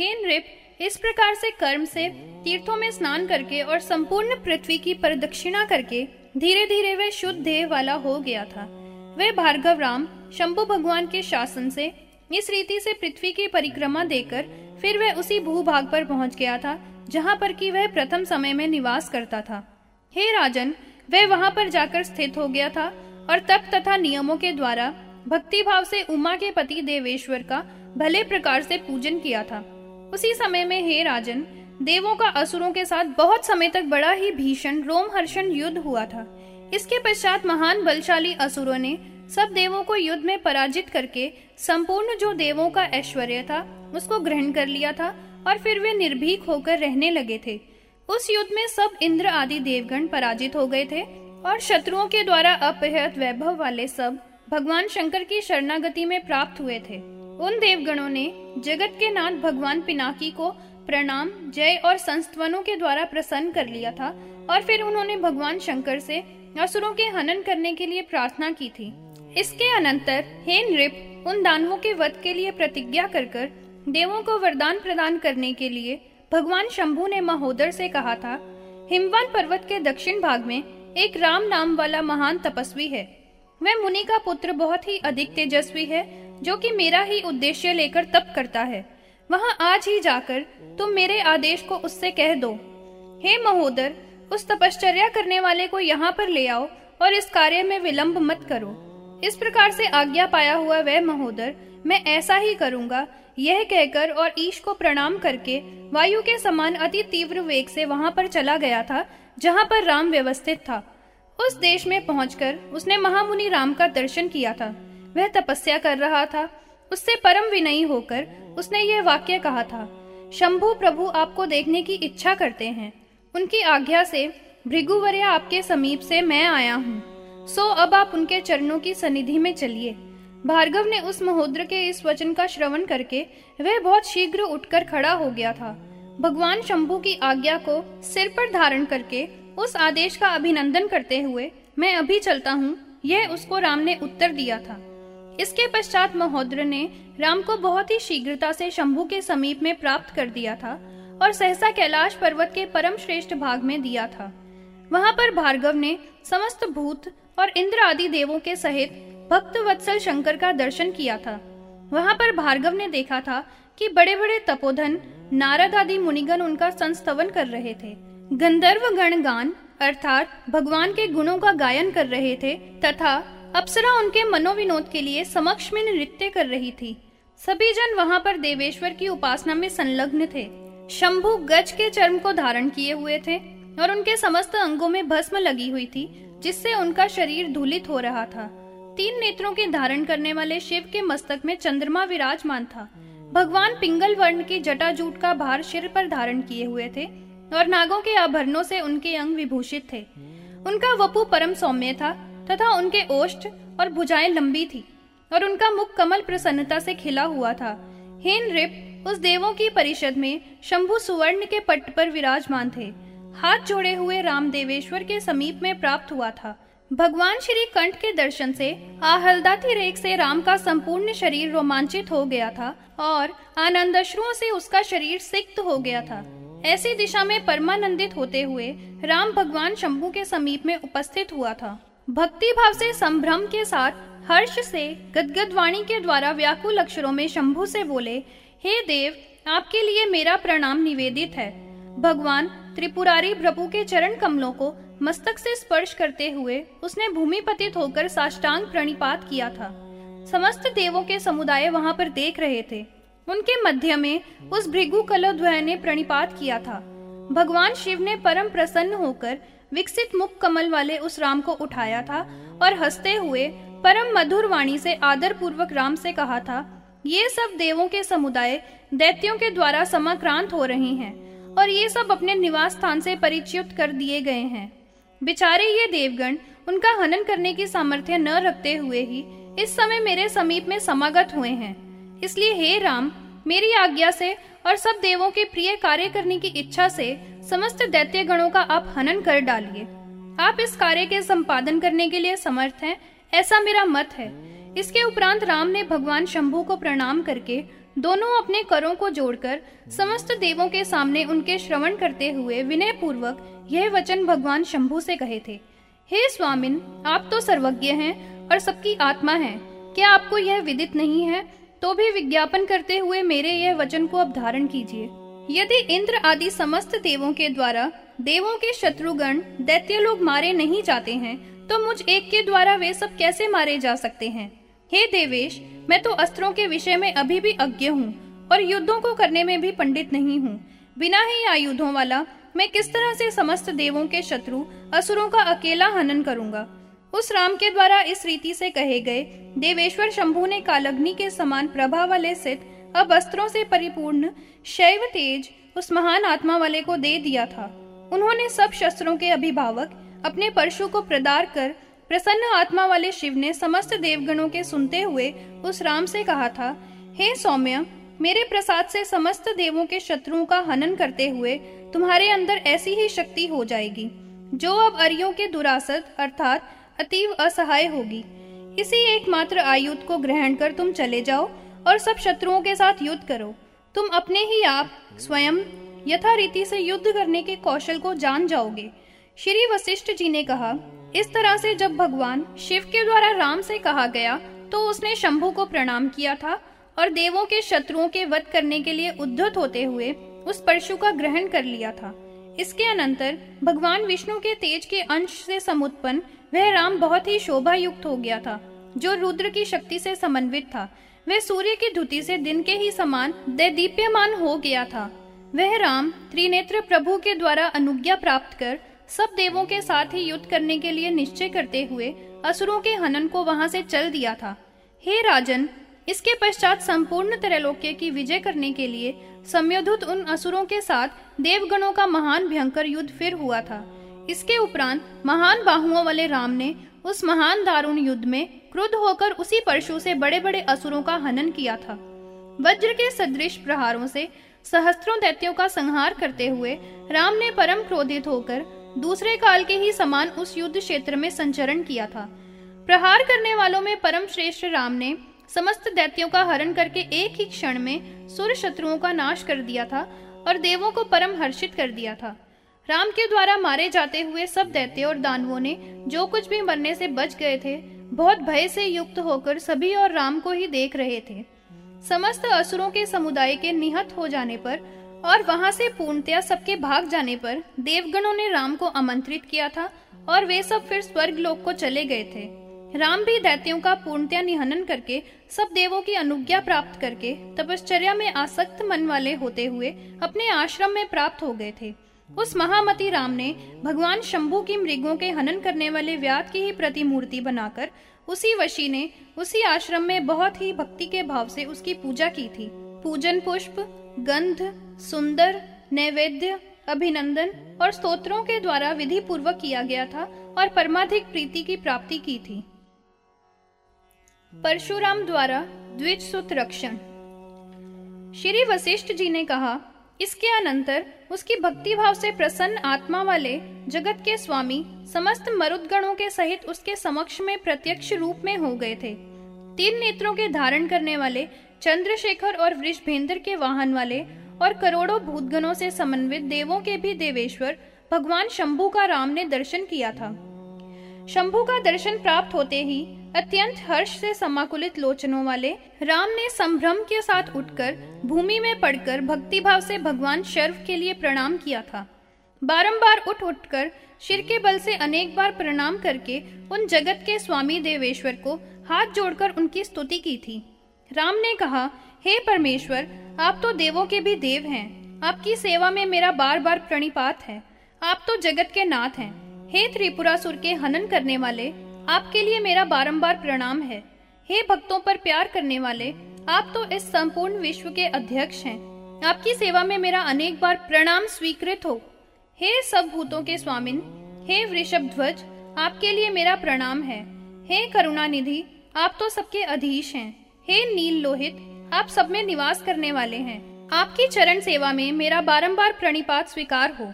हे नृप, इस प्रकार से कर्म से, तीर्थों में स्नान करके और संपूर्ण पृथ्वी की प्रदक्षिणा करके धीरे धीरे वह शुद्ध देह वाला हो गया था। वह भार्गव राम, शंभु भगवान के शासन से, इस रीति से पृथ्वी की परिक्रमा देकर, फिर वह उसी भूभाग पर पहुँच गया था, जहाँ पर कि वह प्रथम समय में निवास करता था। हे राजन वह वहाँ पर जाकर स्थित हो गया था, और तप तथा नियमों के द्वारा भक्ति भाव से उमा के पति देवेश्वर का, भले प्रकार से पूजन किया था। उसी समय में हे राजन, देवों का असुरों के साथ बहुत समय तक बड़ा ही भीषण रोमहर्षण युद्ध हुआ था। इसके पश्चात महान बलशाली असुरों ने सब देवों को युद्ध में पराजित करके संपूर्ण जो देवों का ऐश्वर्य था, उसको ग्रहण कर लिया था और फिर वे निर्भीक होकर रहने लगे थे। उस युद्ध में सब इंद्र आदि देवगण पराजित हो गए थे और शत्रुओं के द्वारा अपहृत वैभव वाले सब भगवान शंकर की शरणागति में प्राप्त हुए थे। उन देवगणों ने जगत के नाथ भगवान पिनाकी को प्रणाम, जय और संस्तवनों के द्वारा प्रसन्न कर लिया था और फिर उन्होंने भगवान शंकर से असुरों के हनन करने के लिए प्रार्थना की थी। इसके अनंतर हे नृप, उन दानवों के वध के लिए प्रतिज्ञा कर कर देवों को वरदान प्रदान करने के लिए भगवान शंभु ने महोदर से कहा था, हिमवान पर्वत के दक्षिण भाग में एक राम नाम वाला महान तपस्वी है। वह मुनि का पुत्र बहुत ही अधिक तेजस्वी है जो कि मेरा ही उद्देश्य लेकर तप करता है। वहाँ आज ही जाकर तुम मेरे आदेश को उससे कह दो। हे महोदर, उस तपश्चर्या करने वाले को यहाँ पर ले आओ और इस कार्य में विलंब मत करो। इस प्रकार से आज्ञा पाया हुआ वह महोदर, मैं ऐसा ही करूँगा। यह कहकर और ईश को प्रणाम करके वायु के समान अति तीव्र वेग से वहाँ पर चला गया था, जहाँ पर राम व्यवस्थित था। उस देश में पहुंचकर उसने महामुनि राम का दर्शन किया था। वह तपस्या कर रहा था। उससे परम विनयी होकर उसने यह वाक्य कहा था, शंभु प्रभु आपको देखने की इच्छा करते हैं। उनकी आज्ञा से भृगुवर्य आपके समीप से मैं आया हूँ। सो अब आप उनके चरणों की सनिधि में चलिए। भार्गव ने उस महोद्र के इस वचन का श्रवण करके वह बहुत शीघ्र उठकर खड़ा हो गया था। भगवान शंभु की आज्ञा को सिर पर धारण करके उस आदेश का अभिनंदन करते हुए मैं अभी चलता हूँ। यह उसको राम ने उत्तर दिया था। इसके पश्चात महोद्र ने राम को बहुत ही शीघ्रता से शंभु के समीप में प्राप्त कर दिया था और सहसा कैलाश पर्वत के परम श्रेष्ठ भाग में दिया था। वहाँ पर भार्गव ने समस्त भूत और इंद्र आदि देवों के सहित भक्त वत्सल शंकर का दर्शन किया था। वहाँ पर भार्गव ने देखा था कि बड़े बड़े तपोधन, नारद आदि मुनिगण उनका संस्तवन कर रहे थे। गंधर्व गण गान, अर्थात भगवान के गुणों का गायन कर रहे थे, तथा अप्सरा उनके मनोविनोद के लिए समक्ष में नृत्य कर रही थी। सभी जन वहाँ पर देवेश्वर की उपासना में संलग्न थे। शंभु गज के चर्म को धारण किए हुए थे और उनके समस्त अंगों में भस्म लगी हुई थी, जिससे उनका शरीर धूलित हो रहा था। तीन नेत्रों के धारण करने वाले शिव के मस्तक में चंद्रमा विराजमान था। भगवान पिंगल वर्ण की जटाजूट का भार सिर पर धारण किए हुए थे और नागों के आभरणों से उनके अंग विभूषित थे। उनका वपु परम सौम्य था। तथा उनके ओष्ठ और भुजाएँ लंबी थी, और उनका मुख कमल प्रसन्नता से खिला हुआ था। हेन रिप उस देवों की परिषद में शंभु सुवर्ण के पट पर विराजमान थे। हाथ जोड़े हुए राम देवेश्वर के समीप में प्राप्त हुआ था। भगवान श्री कंठ के दर्शन से आहलदाती रेख से राम का संपूर्ण शरीर रोमांचित हो गया था, और आनंदश्रुओं से उसका शरीर सिक्त हो गया था। ऐसी दिशा में परमानंदित होते हुए राम भगवान शंभु के समीप में उपस्थित हुआ था। भक्ति भाव से संभ्रम के साथ, हर्ष से गदगद वाणी के द्वारा व्याकुल अक्षरों में शंभु से बोले, हे देव, आपके लिए मेरा प्रणाम निवेदित है। भगवान त्रिपुरारी प्रभु के चरण कमलों को मस्तक से स्पर्श करते हुए उसने भूमि पतित होकर साष्टांग प्रणिपात किया था। समस्त देवों के समुदाय वहाँ पर देख रहे थे। उनके मध्य में उस भृगु कलोध्वय ने प्रणिपात किया था। भगवान शिव ने परम प्रसन्न होकर विकसित मुख कमल वाले उस राम को उठाया था और हँसते हुए परम मधुर वाणी से आदर पूर्वक राम से कहा था, ये सब देवों के समुदाय दैत्यों के द्वारा समाक्रांत हो रहे हैं और ये सब अपने निवास स्थान से परिचित कर दिए गए हैं। बेचारे ये देवगण उनका हनन करने की सामर्थ्य न रखते हुए ही इस समय मेरे समीप में समागत हुए हैं। इसलिए हे राम, मेरी आज्ञा से और सब देवों के प्रिय कार्य करने की इच्छा से समस्त दैत्य गणों का आप हनन कर डालिए। आप इस कार्य के संपादन करने के लिए समर्थ हैं, ऐसा मेरा मत है। इसके उपरांत राम ने भगवान शंभु को प्रणाम करके दोनों अपने करों को जोड़कर समस्त देवों के सामने उनके श्रवण करते हुए विनय पूर्वक यह वचन भगवान शंभु से कहे थे, हे स्वामिन, आप तो सर्वज्ञ हैं और सबकी आत्मा हैं। क्या आपको यह विदित नहीं है? तो भी विज्ञापन करते हुए मेरे यह वचन को अब धारण कीजिए। यदि इंद्र आदि समस्त देवों के द्वारा, देवों के शत्रुगण दैत्य लोग मारे नहीं जाते हैं तो मुझ एक के द्वारा वे सब कैसे मारे जा सकते हैं? हे देवेश, मैं तो अस्त्रों के विषय में अभी भी अज्ञ हूँ, और युद्धों को करने में भी पंडित नहीं हूँ। बिना ही आयुधों वाला, मैं किस तरह से समस्त देवों के शत्रु, असुरों का अकेला हनन करूँगा? उस राम के द्वारा इस रीति से कहे गए, देवेश्वर शंभु ने कालग्नि के समान प्रभा वाले सिद्ध अब अस्त्रों से परिपूर्ण शैव तेज उस महान आत्मा वाले को दे दिया था। उन्होंने सब शस्त्रों के अभिभावक अपने परशु को प्रदार कर प्रसन्न आत्मा वाले शिव ने समस्त देवगणों के सुनते हुए उस राम से कहा था, हे सौम्य, मेरे प्रसाद से समस्त देवों के शत्रुओं का हनन करते हुए तुम्हारे अंदर ऐसी ही शक्ति हो जाएगी, जो अब अरियों के दुरासत अर्थात अतीव असहाय होगी। इसी एकमात्र आयुध को ग्रहण कर तुम चले जाओ और सब शत्रुओं के साथ युद्ध करो। तुम अपने ही आप स्वयं यथा रीति से युद्ध करने के कौशल को जान जाओगे। श्री वशिष्ठ जी ने कहा, इस तरह से जब भगवान शिव के द्वारा राम से कहा गया तो उसने शंभु को प्रणाम किया था और देवों के शत्रुओं के वध करने के लिए उद्धत होते हुए उस परशु का ग्रहण कर लिया था। इसके अनंतर भगवान विष्णु के तेज के अंश से समुत्पन्न वह राम बहुत ही शोभा युक्त हो गया था, जो रुद्र की शक्ति से समन्वित था। वह सूर्य की धुति से दिन के ही समान दीप्यमान हो गया था। वह राम, त्रिनेत्र प्रभु के द्वारा अनुज्ञा प्राप्त कर सब देवों के साथ ही युद्ध करने के लिए निश्चय करते हुए असुरों के हनन को वहाँ से चल दिया था। हे राजन, इसके पश्चात संपूर्ण त्रैलोक्य की विजय करने के लिए सम्योधुत उन असुरों के साथ देवगणों का महान भयंकर युद्ध फिर हुआ था। इसके उपरांत महान बाहुओं वाले राम ने उस महान दारुण युद्ध में क्रुद्ध होकर उसी परशु से बड़े बड़े असुरों का हनन किया था। वज्र के सदृश प्रहारों से सहस्त्रों दैत्यों का संहार करते हुए राम ने परम क्रोधित होकर दूसरे काल के ही समान उस युद्ध क्षेत्र में संचरण किया था। प्रहार करने वालों में परम श्रेष्ठ राम ने समस्त दैत्यों का हरण करके एक ही क्षण में सुर शत्रुओं का नाश कर दिया था और देवों को परम हर्षित कर दिया था। राम के द्वारा मारे जाते हुए सब दैत्य और दानवों ने जो कुछ भी मरने से बच गए थे बहुत भय से युक्त होकर सभी और राम को ही देख रहे थे। समस्त असुरों के समुदाय के निहत हो जाने पर और वहाँ से पूर्णतया सबके भाग जाने पर देवगणों ने राम को आमंत्रित किया था और वे सब फिर स्वर्ग लोक को चले गए थे। राम भी दैत्यों का पूर्णतया निहनन करके, सब देवों की अनुज्ञा प्राप्त करके तपश्चर्या में आसक्त मन वाले होते हुए अपने आश्रम में प्राप्त हो गए थे। उस महामती राम ने भगवान शंभु की मृगों के हनन करने वाले व्याद की ही प्रतिमूर्ति बनाकर उसी वशी ने उसी आश्रम में बहुत ही भक्ति के भाव से उसकी पूजा की थी। पूजन पुष्प, गंध, सुंदर, नैवेद्य, अभिनंदन और स्तोत्रों के द्वारा विधि पूर्वक किया गया था और परमाधिक प्रीति की प्राप्ति की थी। परशुराम द्वारा द्विज सुत रक्षण। श्री वशिष्ठ जी ने कहा इसके अनंतर उसकी भक्ति भाव से प्रसन्न आत्मा वाले जगत के स्वामी समस्त मरुदगणों के सहित उसके समक्ष में प्रत्यक्ष रूप में हो गए थे। तीन नेत्रों के धारण करने वाले चंद्रशेखर और वृषभेंद्र के वाहन वाले और करोड़ों भूतगणों से समन्वित देवों के भी देवेश्वर भगवान शंभु का राम ने दर्शन किया था। शंभु का दर्शन प्राप्त होते ही अत्यंत हर्ष से समाकुलित लोचनों वाले राम ने संभ्रम के साथ उठकर भूमि में पड़कर भक्ति भाव से भगवान शर्व के लिए प्रणाम किया था। बारंबार उठ उठकर शिर के बल से अनेक बार प्रणाम करके उन जगत के स्वामी देवेश्वर को हाथ जोड़कर उनकी स्तुति की थी। राम ने कहा, हे परमेश्वर, आप तो देवों के भी देव हैं। आपकी सेवा में मेरा बार बार प्रणिपात है। आप तो जगत के नाथ हैं। हे त्रिपुरासुर के हनन करने वाले, आपके लिए मेरा बारंबार प्रणाम है। हे भक्तों पर प्यार करने वाले, आप तो इस संपूर्ण विश्व के अध्यक्ष हैं। आपकी सेवा में मेरा अनेक बार प्रणाम स्वीकृत हो। हे सब भूतों के स्वामिन, हे वृषभ ध्वज, आपके लिए मेरा प्रणाम है। हे करुणा निधि आप तो सबके अधीश हैं। हे नील लोहित, आप सब में निवास करने वाले हैं। आपकी चरण सेवा में मेरा बारंबार प्रणिपात स्वीकार हो।